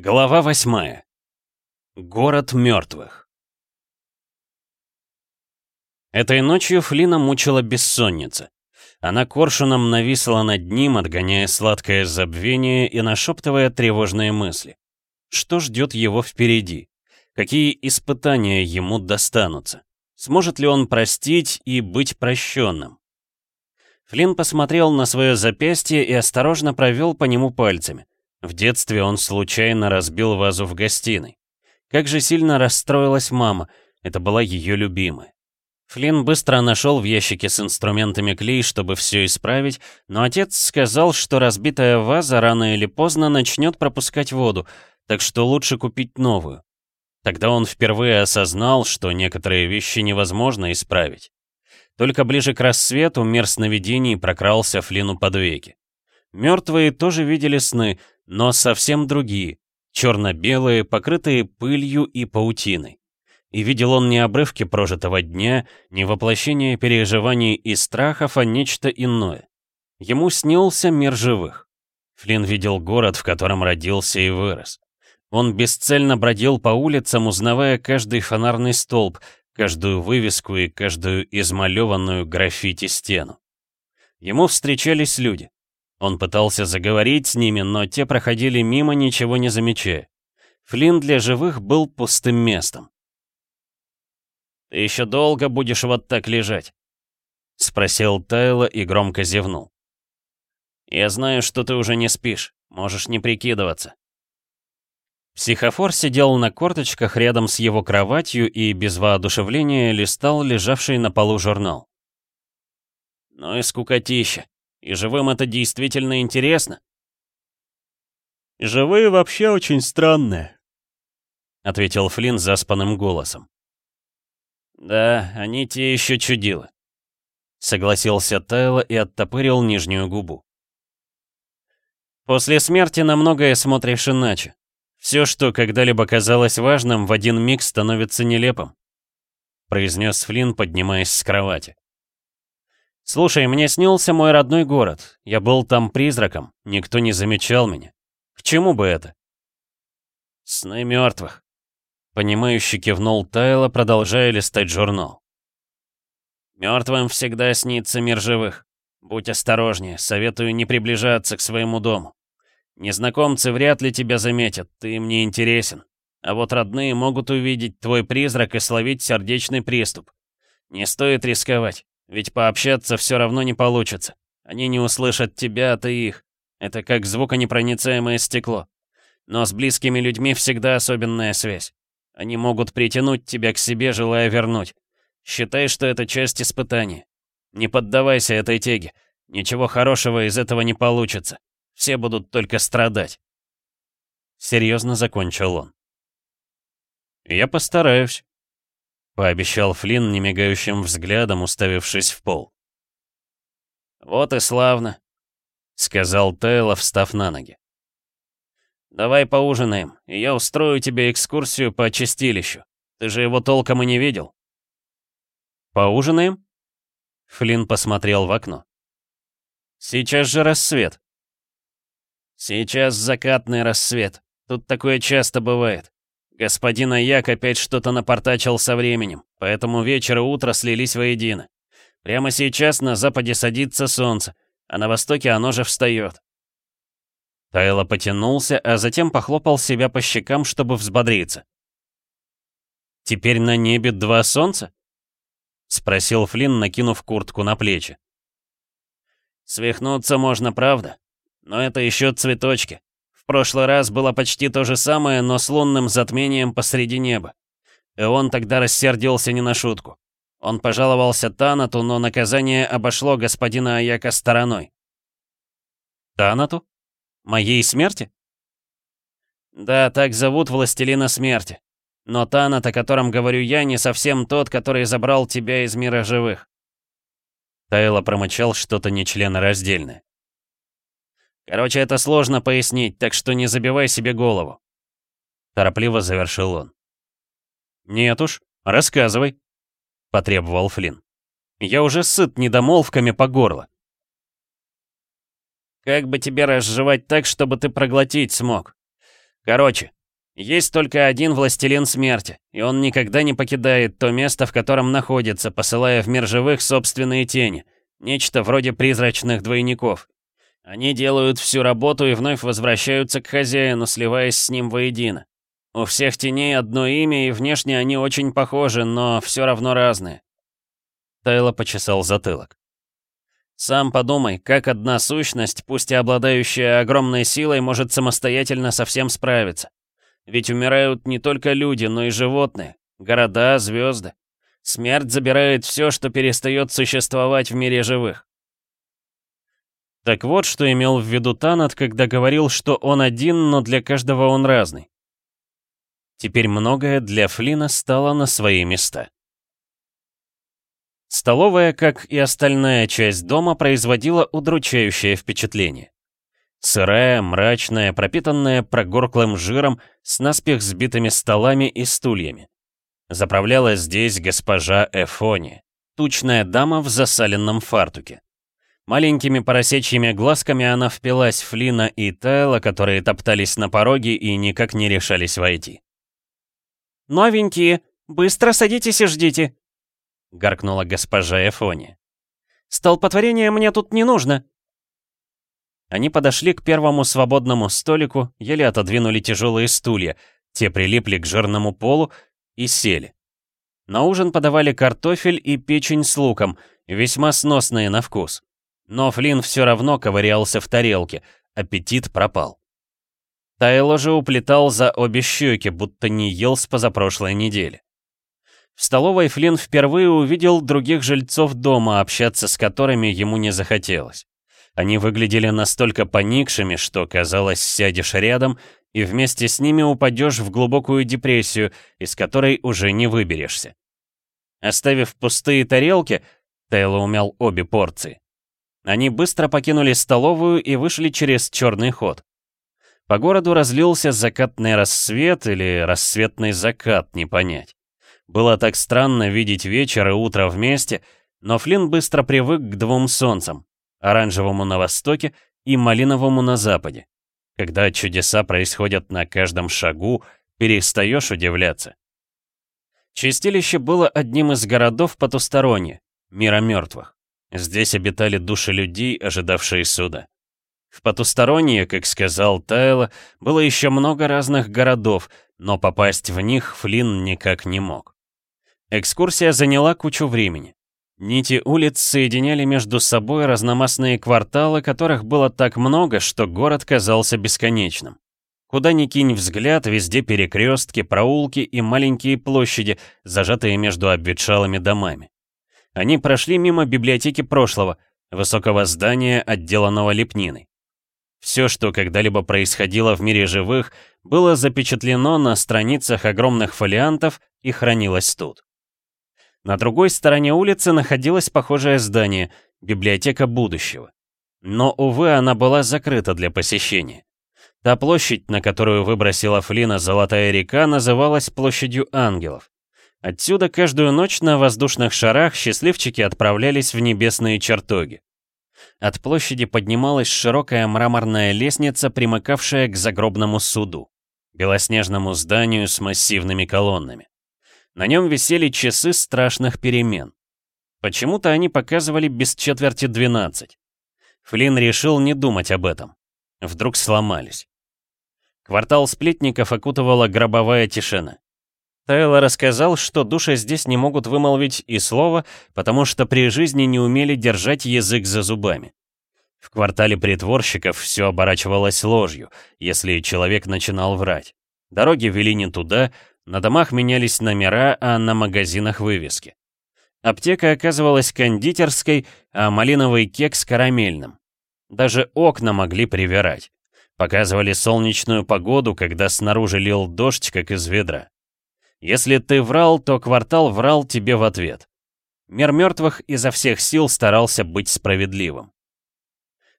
Глава восьмая. Город мертвых. Этой ночью Флина мучила бессонница. Она коршуном нависла над ним, отгоняя сладкое забвение и нашептывая тревожные мысли. Что ждет его впереди? Какие испытания ему достанутся? Сможет ли он простить и быть прощенным? Флинн посмотрел на свое запястье и осторожно провел по нему пальцами. В детстве он случайно разбил вазу в гостиной. Как же сильно расстроилась мама, это была ее любимая. Флинн быстро нашел в ящике с инструментами клей, чтобы все исправить, но отец сказал, что разбитая ваза рано или поздно начнет пропускать воду, так что лучше купить новую. Тогда он впервые осознал, что некоторые вещи невозможно исправить. Только ближе к рассвету мир сновидений прокрался Флину под веки. Мертвые тоже видели сны, но совсем другие, черно-белые, покрытые пылью и паутиной. И видел он не обрывки прожитого дня, не воплощение переживаний и страхов, а нечто иное. Ему снился мир живых. Флинн видел город, в котором родился и вырос. Он бесцельно бродил по улицам, узнавая каждый фонарный столб, каждую вывеску и каждую измалеванную граффити стену. Ему встречались люди. Он пытался заговорить с ними, но те проходили мимо, ничего не замечая. Флин для живых был пустым местом. «Ты еще долго будешь вот так лежать?» — спросил Тайло и громко зевнул. «Я знаю, что ты уже не спишь. Можешь не прикидываться». Психофор сидел на корточках рядом с его кроватью и без воодушевления листал лежавший на полу журнал. «Ну и скукотища», и живым это действительно интересно. «Живые вообще очень странные», — ответил Флинн заспанным голосом. «Да, они те еще чудила», — согласился Тайло и оттопырил нижнюю губу. «После смерти на многое смотришь иначе. Все, что когда-либо казалось важным, в один миг становится нелепым», — произнес Флинн, поднимаясь с кровати. «Слушай, мне снился мой родной город. Я был там призраком. Никто не замечал меня. К чему бы это?» «Сны мертвых», — Понимающий кивнул Тайло, продолжая листать журнал. «Мертвым всегда снится мир живых. Будь осторожнее, советую не приближаться к своему дому. Незнакомцы вряд ли тебя заметят, ты мне интересен. А вот родные могут увидеть твой призрак и словить сердечный приступ. Не стоит рисковать, ведь пообщаться все равно не получится. Они не услышат тебя, а ты их. Это как звуконепроницаемое стекло. Но с близкими людьми всегда особенная связь. Они могут притянуть тебя к себе, желая вернуть. Считай, что это часть испытания. Не поддавайся этой теге. Ничего хорошего из этого не получится. Все будут только страдать. Серьезно закончил он. Я постараюсь пообещал Флинн немигающим взглядом, уставившись в пол. «Вот и славно», — сказал Тейло, встав на ноги. «Давай поужинаем, и я устрою тебе экскурсию по чистилищу. Ты же его толком и не видел». «Поужинаем?» Флинн посмотрел в окно. «Сейчас же рассвет». «Сейчас закатный рассвет. Тут такое часто бывает. Господин Аяк опять что-то напортачил со временем, поэтому вечер и утро слились воедино. Прямо сейчас на западе садится солнце, а на востоке оно же встает. Тайло потянулся, а затем похлопал себя по щекам, чтобы взбодриться. «Теперь на небе два солнца?» — спросил Флинн, накинув куртку на плечи. «Свихнуться можно, правда? Но это еще цветочки прошлый раз было почти то же самое, но с лунным затмением посреди неба. И он тогда рассердился не на шутку. Он пожаловался Танату, но наказание обошло господина Аяка стороной. Танату? Моей смерти? Да, так зовут Властелина Смерти. Но Танат, о котором говорю я, не совсем тот, который забрал тебя из мира живых. Тайло промычал что-то нечленораздельное. Короче, это сложно пояснить, так что не забивай себе голову. Торопливо завершил он. Нет уж, рассказывай, потребовал Флинн. Я уже сыт недомолвками по горло. Как бы тебе разжевать так, чтобы ты проглотить смог? Короче, есть только один властелин смерти, и он никогда не покидает то место, в котором находится, посылая в мир живых собственные тени, нечто вроде призрачных двойников. Они делают всю работу и вновь возвращаются к хозяину, сливаясь с ним воедино. У всех теней одно имя, и внешне они очень похожи, но все равно разные. Тайло почесал затылок. Сам подумай, как одна сущность, пусть и обладающая огромной силой, может самостоятельно со всем справиться. Ведь умирают не только люди, но и животные, города, звезды. Смерть забирает все, что перестает существовать в мире живых. Так вот, что имел в виду Танат, когда говорил, что он один, но для каждого он разный. Теперь многое для Флина стало на свои места. Столовая, как и остальная часть дома, производила удручающее впечатление. Сырая, мрачная, пропитанная прогорклым жиром, с наспех сбитыми столами и стульями. Заправляла здесь госпожа Эфони, тучная дама в засаленном фартуке. Маленькими поросечьими глазками она впилась в Лина и Тела, которые топтались на пороге и никак не решались войти. «Новенькие, быстро садитесь и ждите!» — гаркнула госпожа Эфони. «Столпотворение мне тут не нужно!» Они подошли к первому свободному столику, еле отодвинули тяжелые стулья, те прилипли к жирному полу и сели. На ужин подавали картофель и печень с луком, весьма сносные на вкус. Но Флинн все равно ковырялся в тарелке, аппетит пропал. Тайло же уплетал за обе щеки, будто не ел с позапрошлой недели. В столовой Флинн впервые увидел других жильцов дома, общаться с которыми ему не захотелось. Они выглядели настолько поникшими, что, казалось, сядешь рядом, и вместе с ними упадешь в глубокую депрессию, из которой уже не выберешься. Оставив пустые тарелки, Тейло умял обе порции. Они быстро покинули столовую и вышли через черный ход. По городу разлился закатный рассвет или рассветный закат, не понять. Было так странно видеть вечер и утро вместе, но Флинн быстро привык к двум солнцам — оранжевому на востоке и малиновому на западе. Когда чудеса происходят на каждом шагу, перестаешь удивляться. Чистилище было одним из городов потусторонне, мира мертвых. Здесь обитали души людей, ожидавшие суда. В потусторонние, как сказал Тайло, было еще много разных городов, но попасть в них Флинн никак не мог. Экскурсия заняла кучу времени. Нити улиц соединяли между собой разномастные кварталы, которых было так много, что город казался бесконечным. Куда ни кинь взгляд, везде перекрестки, проулки и маленькие площади, зажатые между обветшалыми домами. Они прошли мимо библиотеки прошлого, высокого здания, отделанного лепниной. Все, что когда-либо происходило в мире живых, было запечатлено на страницах огромных фолиантов и хранилось тут. На другой стороне улицы находилось похожее здание, библиотека будущего. Но, увы, она была закрыта для посещения. Та площадь, на которую выбросила Флина Золотая река, называлась площадью ангелов. Отсюда каждую ночь на воздушных шарах счастливчики отправлялись в небесные чертоги. От площади поднималась широкая мраморная лестница, примыкавшая к загробному суду, белоснежному зданию с массивными колоннами. На нем висели часы страшных перемен. Почему-то они показывали без четверти 12. Флин решил не думать об этом. Вдруг сломались. Квартал сплетников окутывала гробовая тишина. Тайло рассказал, что души здесь не могут вымолвить и слова, потому что при жизни не умели держать язык за зубами. В квартале притворщиков все оборачивалось ложью, если человек начинал врать. Дороги вели не туда, на домах менялись номера, а на магазинах вывески. Аптека оказывалась кондитерской, а малиновый кекс — карамельным. Даже окна могли привирать. Показывали солнечную погоду, когда снаружи лил дождь, как из ведра. Если ты врал, то квартал врал тебе в ответ. Мир мертвых изо всех сил старался быть справедливым.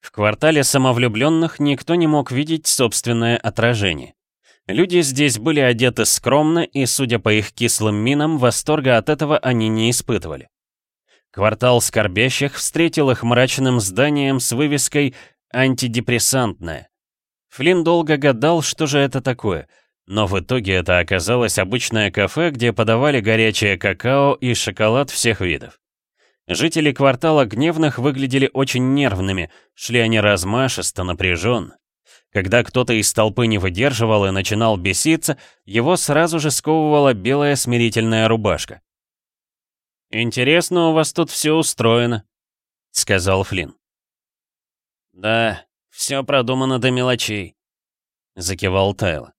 В квартале самовлюбленных никто не мог видеть собственное отражение. Люди здесь были одеты скромно, и, судя по их кислым минам, восторга от этого они не испытывали. Квартал скорбящих встретил их мрачным зданием с вывеской «Антидепрессантное». Флинн долго гадал, что же это такое — но в итоге это оказалось обычное кафе, где подавали горячее какао и шоколад всех видов. Жители квартала Гневных выглядели очень нервными, шли они размашисто, напряженно. Когда кто-то из толпы не выдерживал и начинал беситься, его сразу же сковывала белая смирительная рубашка. «Интересно у вас тут все устроено», — сказал Флинн. «Да, все продумано до мелочей», — закивал Тайло.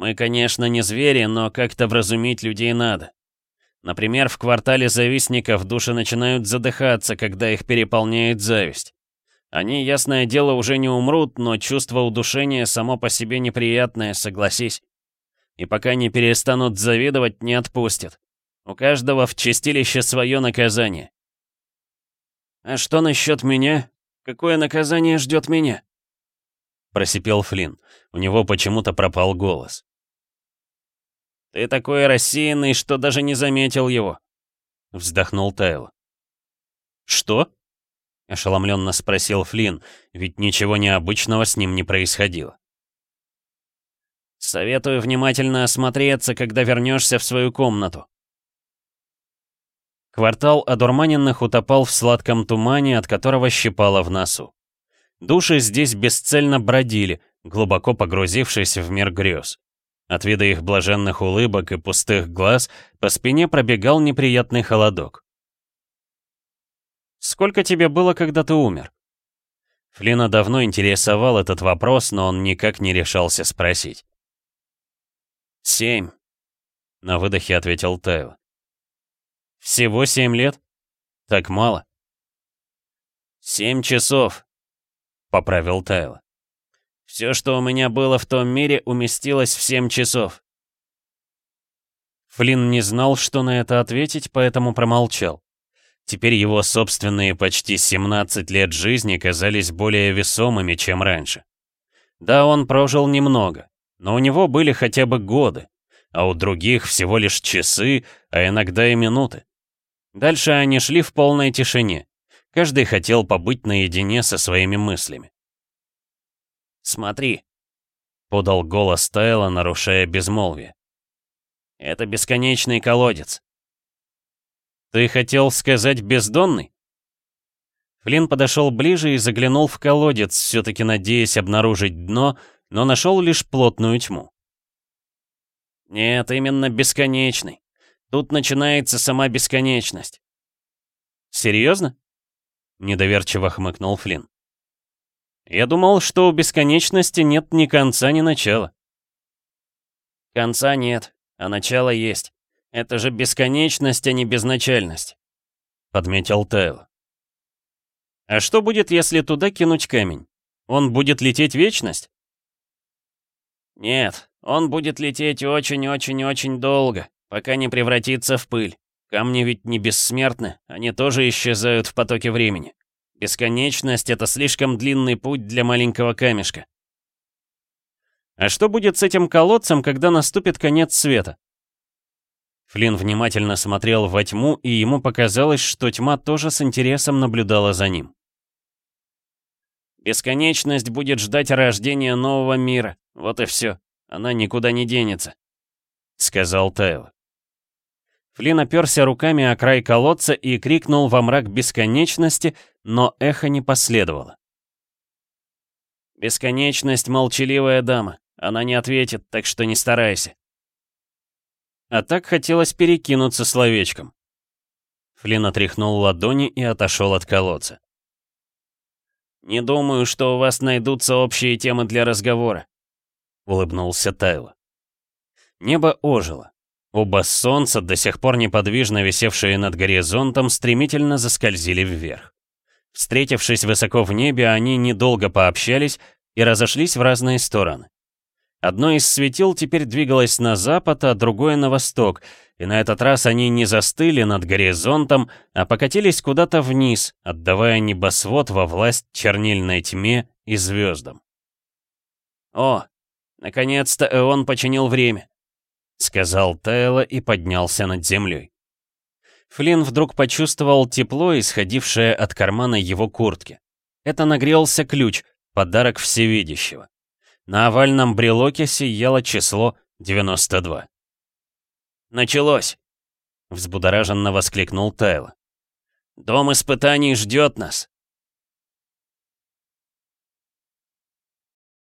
Мы, конечно, не звери, но как-то вразумить людей надо. Например, в квартале завистников души начинают задыхаться, когда их переполняет зависть. Они, ясное дело, уже не умрут, но чувство удушения само по себе неприятное, согласись. И пока не перестанут завидовать, не отпустят. У каждого в чистилище свое наказание. «А что насчет меня? Какое наказание ждет меня?» Просипел Флинн. У него почему-то пропал голос. «Ты такой рассеянный, что даже не заметил его!» — вздохнул Тайл. «Что?» — ошеломленно спросил Флинн, ведь ничего необычного с ним не происходило. «Советую внимательно осмотреться, когда вернешься в свою комнату». Квартал одурманенных утопал в сладком тумане, от которого щипало в носу. Души здесь бесцельно бродили, глубоко погрузившись в мир грез. От вида их блаженных улыбок и пустых глаз по спине пробегал неприятный холодок. «Сколько тебе было, когда ты умер?» Флина давно интересовал этот вопрос, но он никак не решался спросить. «Семь», — на выдохе ответил Тео. «Всего семь лет? Так мало?» «Семь часов», — поправил Тео. Все, что у меня было в том мире, уместилось в семь часов. Флинн не знал, что на это ответить, поэтому промолчал. Теперь его собственные почти 17 лет жизни казались более весомыми, чем раньше. Да, он прожил немного, но у него были хотя бы годы, а у других всего лишь часы, а иногда и минуты. Дальше они шли в полной тишине. Каждый хотел побыть наедине со своими мыслями. Смотри!» Подал голос Тайла, нарушая безмолвие. «Это бесконечный колодец». «Ты хотел сказать бездонный?» Флинн подошел ближе и заглянул в колодец, все-таки надеясь обнаружить дно, но нашел лишь плотную тьму. «Нет, именно бесконечный. Тут начинается сама бесконечность». «Серьезно?» — недоверчиво хмыкнул Флинн. Я думал, что у бесконечности нет ни конца, ни начала. Конца нет, а начало есть. Это же бесконечность, а не безначальность, подметил Тайл. А что будет, если туда кинуть камень? Он будет лететь вечность? Нет, он будет лететь очень-очень-очень долго, пока не превратится в пыль. Камни ведь не бессмертны, они тоже исчезают в потоке времени. Бесконечность — это слишком длинный путь для маленького камешка. А что будет с этим колодцем, когда наступит конец света? Флинн внимательно смотрел во тьму, и ему показалось, что тьма тоже с интересом наблюдала за ним. Бесконечность будет ждать рождения нового мира. Вот и все. Она никуда не денется», — сказал Тайл. Флин оперся руками о край колодца и крикнул во мрак бесконечности, но эхо не последовало. «Бесконечность — молчаливая дама. Она не ответит, так что не старайся». А так хотелось перекинуться словечком. Флин отряхнул ладони и отошел от колодца. «Не думаю, что у вас найдутся общие темы для разговора», — улыбнулся Тайло. Небо ожило. Оба солнца, до сих пор неподвижно висевшие над горизонтом, стремительно заскользили вверх. Встретившись высоко в небе, они недолго пообщались и разошлись в разные стороны. Одно из светил теперь двигалось на запад, а другое на восток, и на этот раз они не застыли над горизонтом, а покатились куда-то вниз, отдавая небосвод во власть чернильной тьме и звездам. «О, наконец-то Эон починил время!» сказал Тайло и поднялся над землей. Флинн вдруг почувствовал тепло, исходившее от кармана его куртки. Это нагрелся ключ, подарок всевидящего. На овальном брелоке сияло число 92. «Началось!» — взбудораженно воскликнул Тайло. «Дом испытаний ждет нас!»